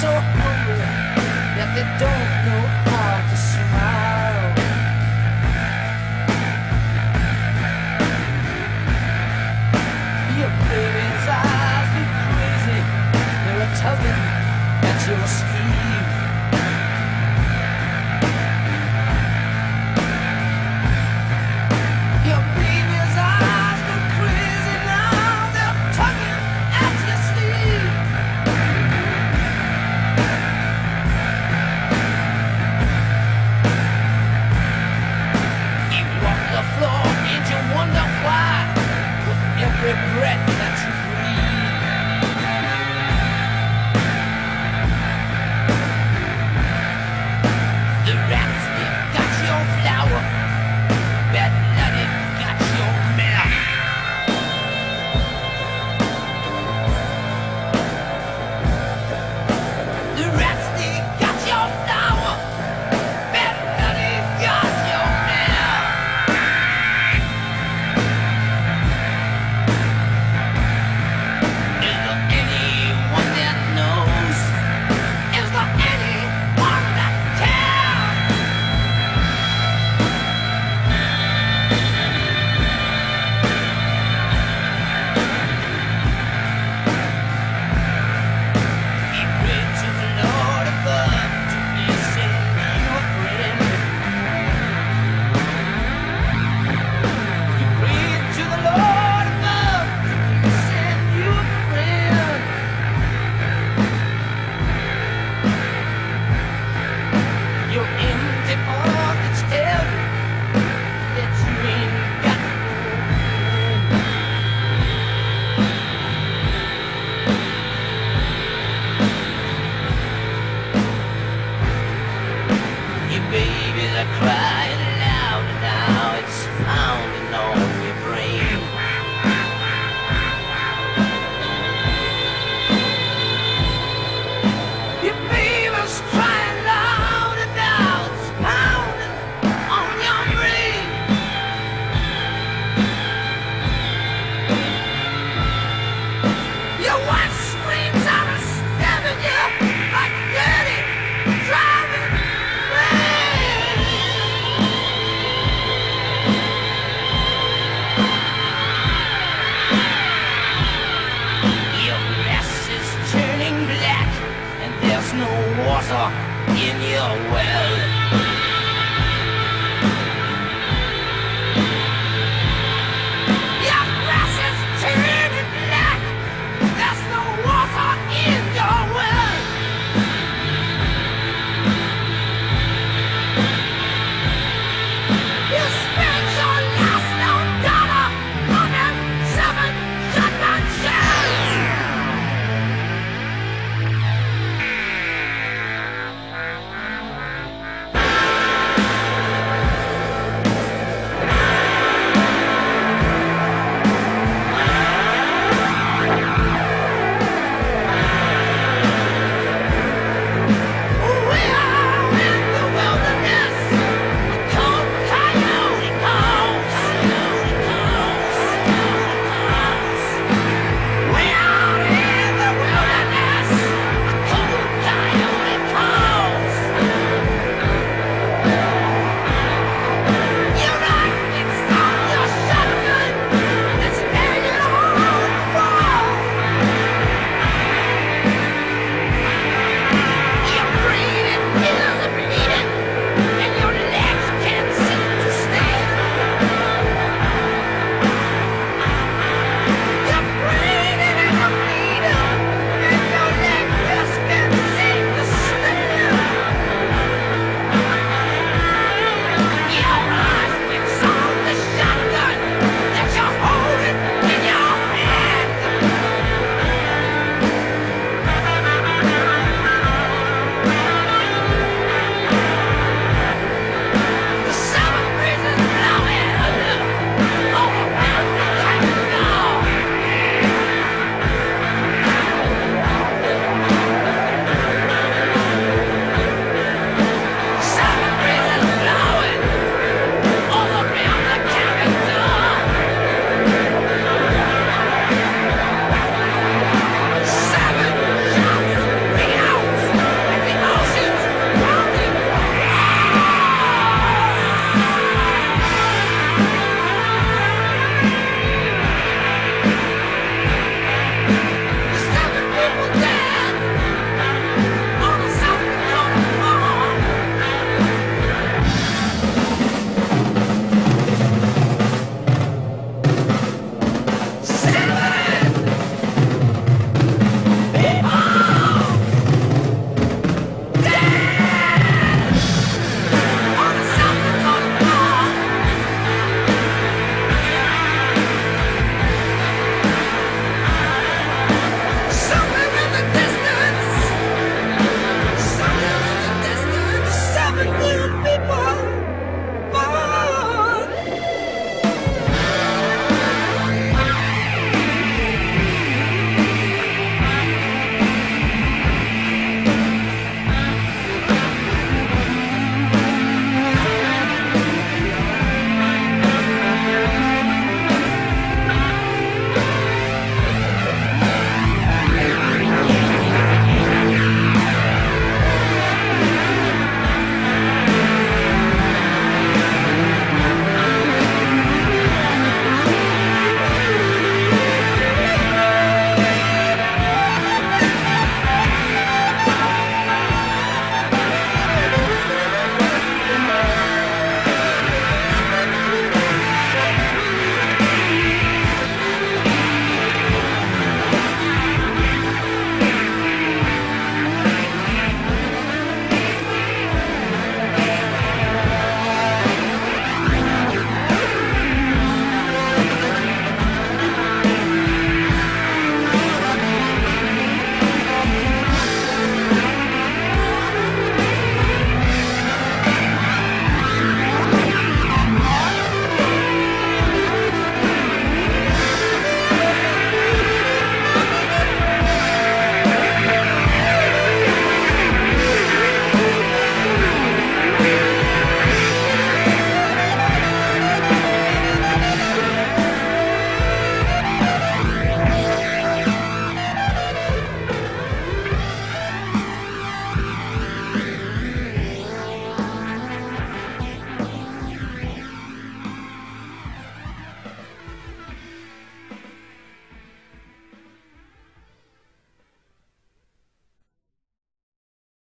so hungry that they don't know